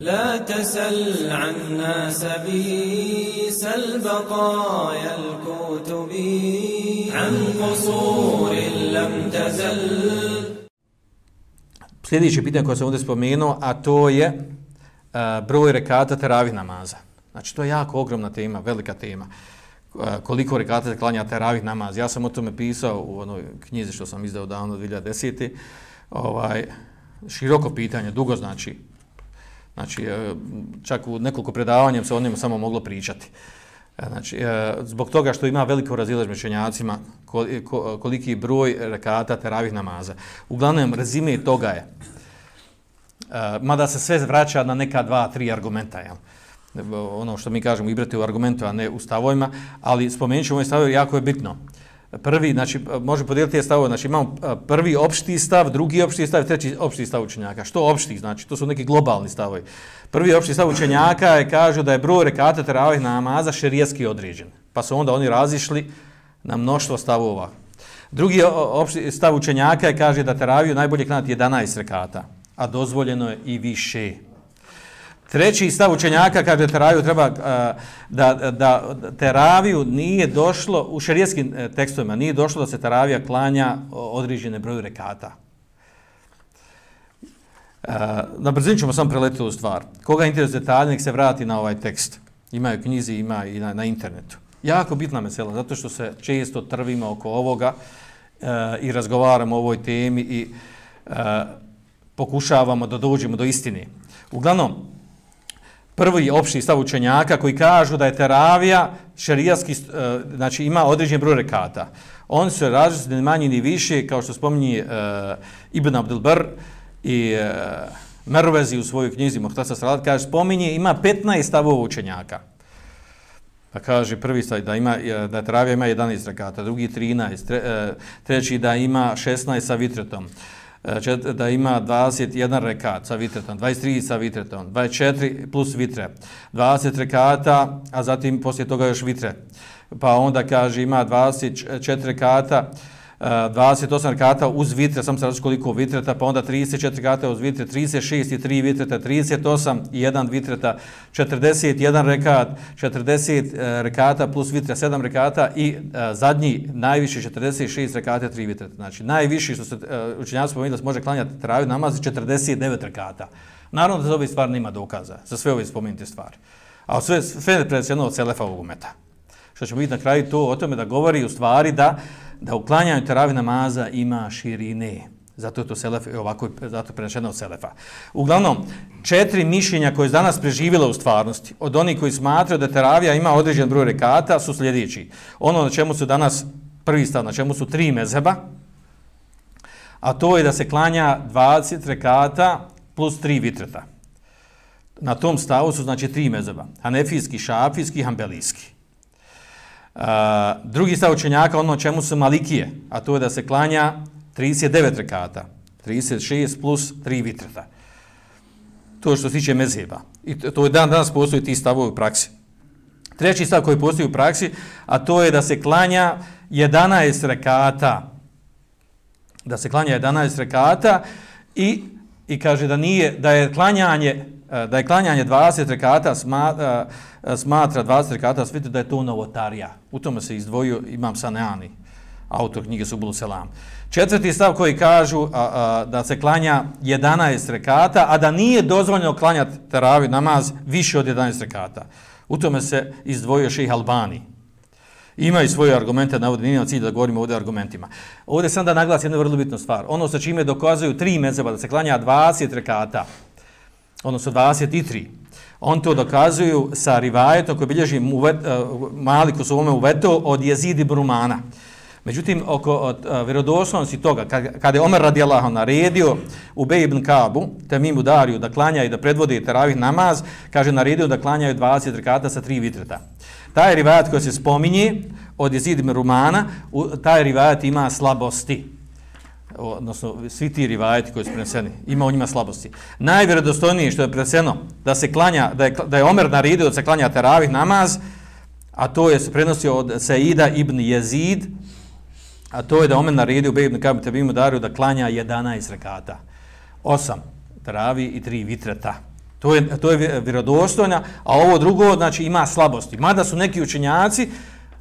لا تسل عنا سبيس البقايا الكتب عن قصور لم تزل Sljedeće pitanje koje sam ovdje spomenuo, a to je uh, broj rekata teravih namaza. Znači, to je jako ogromna tema, velika tema. Uh, koliko rekata se klanja teravih namaza. Ja sam o tome pisao u onoj knjizi što sam izdao davno 2010. Ovaj, široko pitanje, dugo znači. Znači, e, čak u nekoliko predavanja se o njemu samo moglo pričati. E, znači, e, zbog toga što ima veliko razilaž mešenjacima, koliki broj rekata teravih namaza. Uglavnom, rezime toga je, mada se sve vraća na neka dva, tri argumenta, jel? ono što mi kažemo, ibrati u argumentu, a ne u stavojima, ali spomenut ćemo ovaj stavoj, jako je bitno. Prvi, znači, može podijeliti je stavove, znači imamo prvi opšti stav, drugi opšti stav, treći opšti stav učenjaka. Što opšti, znači, to su neki globalni stavovi. Prvi opšti stav učenjaka je kažu da je broj rekata teravih namaza šerijetski određen. Pa su onda oni razišli na mnoštvo stavova. Drugi opšti stav učenjaka je kaže da teraviju najbolje klanati 11 rekata, a dozvoljeno je i više. Treći stav učenjaka kaže teraviju treba e, da, da teraviju nije došlo u šerijskim e, tekstovima nije došlo da se teravija klanja određene broju rekata. E, na brzinu ćemo samo preletiti u stvar. Koga interesuje detalje, nek se vrati na ovaj tekst. Imaju knjizi, ima i na, na internetu. Jako bitna mesela, zato što se često trvimo oko ovoga e, i razgovaramo o ovoj temi i e, pokušavamo da dođemo do istine. Uglavnom, prvi opšti stav učenjaka koji kažu da je teravija šerijatski, eh, znači ima određen broj rekata. Oni su različiti ni manji ni više, kao što spominje uh, Ibn Abdelbar i uh, Mervezi u svojoj knjizi Mohtasa Salat, kaže, spominje, ima 15 stavova učenjaka. Pa kaže prvi stav da ima da teravija ima 11 rekata, drugi 13, tre, treći da ima 16 sa vitretom. Uh, Eh, da ima 21 rekat sa vitretom, 23 sa vitretom, 24 plus vitre, 20 rekata, a zatim poslije toga još vitre. Pa onda kaže ima 24 rekata, Eh, 28 rekata uz vitre, sam se različio koliko vitreta, pa onda 34 rekata uz vitre, 36 i 3 vitreta, 38 i 1 vitreta, 41 rekat, 40 eh, rekata plus vitre, 7 rekata i eh, zadnji najviši 46 rekata, 3 vitreta. Znači najviši što se uh, učenjaci da se može klanjati traju namaz 49 rekata. Naravno da za ove stvari nima dokaza, za sve ove spomenute stvari. A sve, sve je predsjedno od Selefa ovog umeta. Što ćemo vidjeti na kraju to o tome da govori u stvari da da uklanjanje teravi namaza ima širine. Zato je to selef, e, ovako zato je prenešeno od selefa. Uglavnom, četiri mišljenja koje je danas preživjela u stvarnosti, od onih koji smatraju da teravija ima određen broj rekata, su sljedeći. Ono na čemu su danas prvi stav, na čemu su tri mezeba, a to je da se klanja 20 rekata plus tri vitreta. Na tom stavu su znači tri mezeba. Hanefijski, šafijski i hambelijski drugi stav učenjaka, ono čemu su malikije, a to je da se klanja 39 rekata, 36 plus 3 vitrata. To što se tiče mezheba. I to je dan danas postoji ti stavovi u praksi. Treći stav koji postoji u praksi, a to je da se klanja 11 rekata. Da se klanja 11 rekata i, i kaže da nije da je klanjanje Eh, da je klanjanje 20 rekata eh, eh, smatra, smatra 20 rekata sviti da je to novotarija. U tome se izdvojio Imam Saneani, autor knjige Subulu Selam. Četvrti stav koji kažu a, a, da se klanja 11 rekata, a da nije dozvoljeno klanjati teravi namaz više od 11 rekata. U tome se izdvojio ših Albani. Imaju svoje argumente, navodi, nije cilj da govorimo ovdje argumentima. Ovdje sam da naglas jednu vrlo bitnu stvar. Ono sa čime dokazuju tri mezeba da se klanja 20 rekata, odnosno 23. On to dokazuju sa rivajetom koji bilježi uvet, uh, e, Malik u svome uvetu od jezidi Brumana. Međutim, oko od, e, uh, vjerodoslovnosti toga, kad, kada je Omer radijalahu naredio u Bej ibn Kabu, Temimu Dariju, da klanja i da predvodi teravih namaz, kaže naredio da klanjaju 20 rekata sa tri vitreta. Taj rivajat koji se spominje od jezidi Brumana, taj rivajat ima slabosti odnosno svi ti rivajeti koji su preneseni, ima u njima slabosti. Najvjerodostojnije što je preneseno da se klanja, da je, da je Omer naredio da se klanja teravih namaz, a to je se prenosio od Saida ibn Jezid, a to je da Omer naredio Bej ibn Kabit da klanja 11 rekata. Osam teravi i tri vitreta. To je, to je vjerodostojna, a ovo drugo znači ima slabosti. Mada su neki učenjaci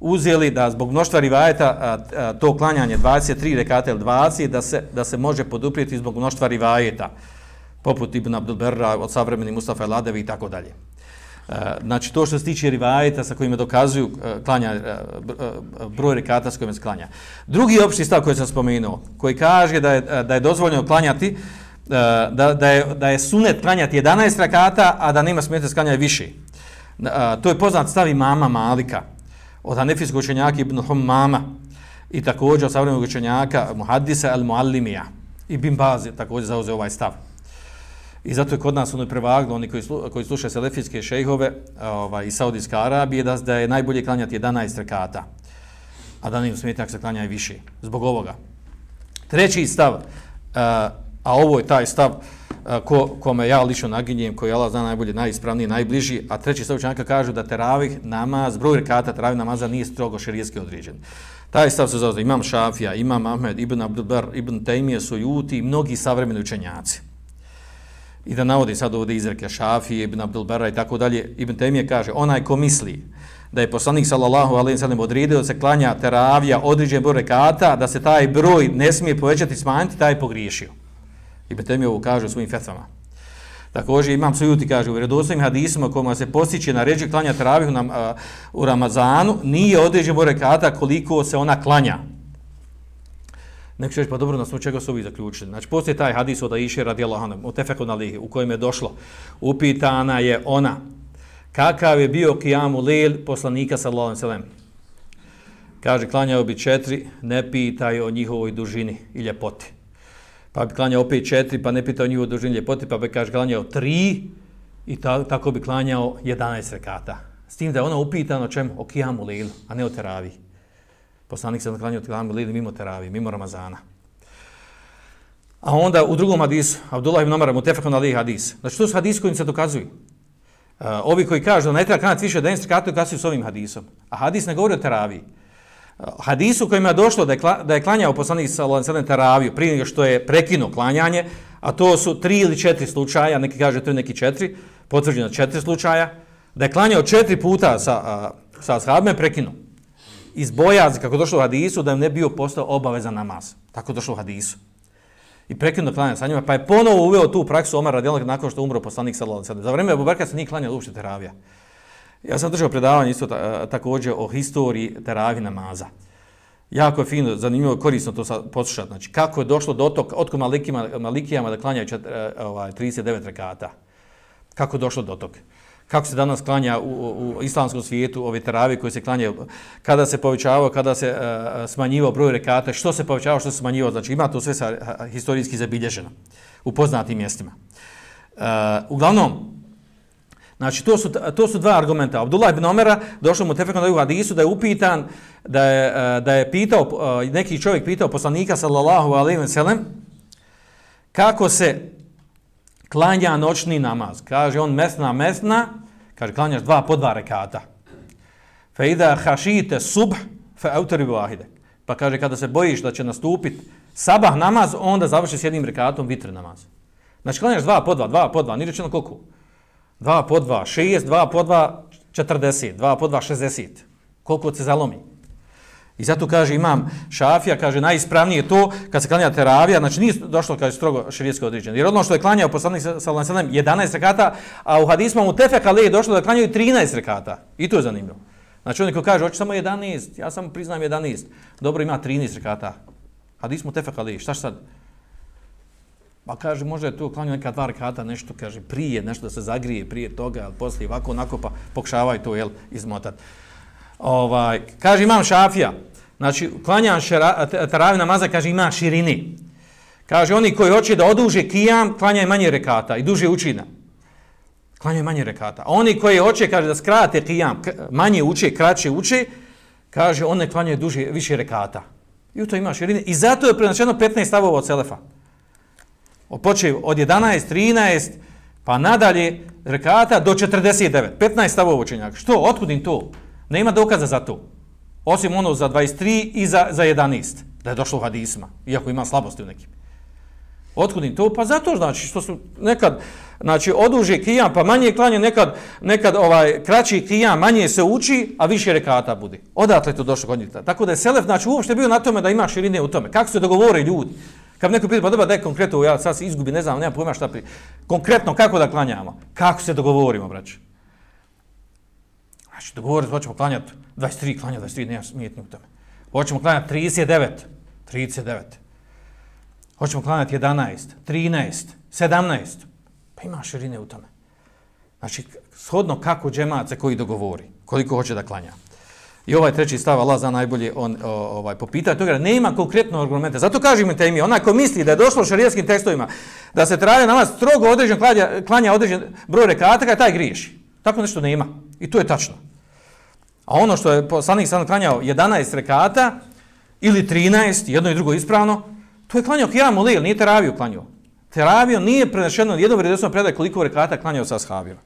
uzeli da zbog mnoštva rivajeta a, a, to klanjanje 23 rekata ili 20 da se, da se može poduprijeti zbog mnoštva rivajeta poput Ibn Abdelberra od savremeni Mustafa Eladevi i tako dalje. Znači, to što se tiče rivajeta sa kojima dokazuju klanja, broj rekata s kojima se klanja. Drugi opšti stav koji sam spomenuo, koji kaže da je, da je dozvoljeno klanjati, da, da, je, da je sunet klanjati 11 rekata, a da nema smjeta sklanjati više. To je poznat stav mama Malika, od Hanefijskog učenjaka Ibn Humama i također od savremenog učenjaka Muhaddisa al-Muallimija. I Bin Baz također zauzeo ovaj stav. I zato je kod nas ono prevaglo, oni koji, slu, koji slušaju selefijske šejhove ovaj, iz Saudijske Arabije, da, da je najbolje klanjati 11 rekata. A da ne im ako se klanja i više. Zbog ovoga. Treći stav, eh, a ovo je taj stav uh, ko, kome ja lično naginjem, koji Allah zna najbolje, najispravniji, najbliži, a treći stav učenjaka kažu da teravih namaz, broj rekata teravih namaza nije strogo šerijetski određen. Taj stav se zove imam Šafija, imam Ahmed, Ibn Abdulbar, Ibn Tejmije, Sujuti i mnogi savremeni učenjaci i da navodi sad ovdje izreke Šafije, Ibn Abdulbera i tako dalje, Ibn Temije kaže, onaj ko misli da je poslanik sallallahu alaihi sallam odredio da se klanja teravija određen broj rekata, da se taj broj ne smije povećati smanjiti, taj je pogriješio. Ibn Temije ovo kaže u svojim fetvama. Također imam sujuti, kaže, u vredoslovim hadisima kojima se postiće na ređe klanja travih nam, a, u Ramazanu, nije određen broj rekata koliko se ona klanja. Neko će reći, pa dobro, na smo čega su ovi zaključili. Znači, postoje taj hadis od Aisha radijallahu anhu, od Tefeku na lihi, u kojem je došlo. Upitana je ona, kakav je bio kijamu lil poslanika sallallahu alaihi sallam. Kaže, klanjao bi četiri, ne pitaj o njihovoj dužini i ljepoti. Pa bi klanjao opet četiri, pa ne pitao o dužinu ljepoti, pa bi kaže, klanjao tri i ta, tako bi klanjao 11 rekata. S tim da je ona upitana o čemu? O kijamu lilu, a ne o teravi. Poslanik se naklanio kijamu lilu mimo teravi, mimo Ramazana. A onda u drugom hadisu, Abdullah ibn Omar, mutefakon ali hadis. Znači, to su hadisi kojim se dokazuju. Uh, ovi koji kažu da ne treba kanati više od 11 rekata, dokazuju s ovim hadisom. A hadis ne govori o teraviji. Hadisu kojima je došlo da je, da je klanjao poslanik sa Lancelem teraviju prije nego što je prekinuo klanjanje, a to su tri ili četiri slučaja, neki kaže tri, neki četiri, potvrđeno četiri slučaja, da je klanjao četiri puta sa, a, sa ashabima prekinuo iz bojazi, kako došlo u hadisu, da im ne bio postao obavezan namaz. Tako došlo u hadisu. I prekinuo klanjanje sa njima, pa je ponovo uveo tu praksu Omar radijalnog nakon što umro poslanik sallallahu alejhi ve sellem. Za vrijeme Abu Bekra se nije klanjao uopšte teravija. Ja sam držao predavanje isto ta, eh, također o historiji teravi namaza. Jako je fino, zanimljivo, korisno to sad poslušati. Znači, kako je došlo do toga, otko malikima, malikijama da klanjaju čet, eh, ovaj, 39 rekata. Kako je došlo do toga? kako se danas klanja u, u, islamskom svijetu ove teravije koje se klanjaju, kada se povećavao, kada se uh, smanjivao broj rekata, što se povećavao, što se smanjivao, znači ima to sve sa, uh, historijski zabilježeno u poznatim mjestima. Uh, uglavnom, znači to su, to su dva argumenta. Abdullah ibn Omera došao mu tefekom da je u hadisu da je upitan, da je, e, da je pitao, e, neki čovjek pitao poslanika sallallahu alaihi wa sallam, kako se klanja noćni namaz. Kaže on mesna, mesna, kaže klanjaš dva po dva rekata. Fe ida hašite subh, fe autori vahide. Pa kaže kada se bojiš da će nastupiti sabah namaz, onda završi s jednim rekatom vitr namaz. Znači klanjaš dva po dva, dva po dva, nije rečeno koliko? 2 po dva, šest, dva po dva, četrdeset, dva po dva, šestdeset. Koliko se zalomi? I zato kaže imam šafija, kaže najispravnije to kad se klanja teravija, znači nije došlo kaže strogo širijetsko određeno. Jer ono što je klanjao poslanik sallallahu alejhi ve sellem 11 rekata, a u hadismu mu tefek ali je došlo da klanjaju 13 rekata. I to je zanimljivo. Znači oni ko kaže hoće samo 11, ja samo priznam 11. Dobro ima 13 rekata. Hadis mu tefek ali šta sad? Pa kaže, može je to klanju neka dva rekata, nešto, kaže, prije, nešto da se zagrije prije toga, ali poslije ovako, onako, pa pokušavaj to, jel, izmotat. ovaj, kaže imam šafija, znači klanjam taravi namaza, kaže ima širini. Kaže oni koji hoće da oduže kijam, klanjaju manje rekata i duže učina. Klanjaju manje rekata. A oni koji hoće, kaže da skrate kijam, manje uče, kraće uče, kaže one klanjaju duže, više rekata. I u to ima širine. I zato je prenačeno 15 stavova od Selefa. Počeo od 11, 13, pa nadalje rekata do 49. 15 stavova učenjaka. Što? Otkudim to? Nema dokaza za to. Osim ono za 23 i za, za 11. Da je došlo u hadisma. Iako ima slabosti u nekim. Otkud im to? Pa zato znači što su nekad znači oduže kijam pa manje klanje, nekad, nekad ovaj kraći kijam manje se uči, a više rekata bude. Odatle to došlo kod njih. Tako da je Selef znači uopšte bio na tome da ima širine u tome. Kako se dogovore ljudi? Kad neko pita, pa dobro, daj konkretno, ja sad se izgubi, ne znam, nema pojma šta pri... Konkretno, kako da klanjamo? Kako se dogovorimo, braće? Znači, dogovoriti, hoćemo klanjati 23, klanja 23, nema smijetnje u tome. Hoćemo klanjati 39, 39. Hoćemo klanjati 11, 13, 17. Pa ima širine u tome. Znači, shodno kako džemace koji dogovori, koliko hoće da klanja. I ovaj treći stav, Allah za najbolje, on o, ovaj, popita toga, nema konkretno argumente. Zato kažemo te mi, onaj ko misli da je došlo u šarijetskim tekstovima, da se traje namaz strogo određen, klanja, klanja određen broj rekata, taj griješi. Tako nešto nema. I to je tačno. A ono što je poslanik sam klanjao 11 rekata ili 13, jedno i drugo ispravno, to je klanjao kijamu lil, nije teraviju klanjao. Teraviju nije prenešeno jedno vredosno predaj koliko rekata klanjao sa ashabima.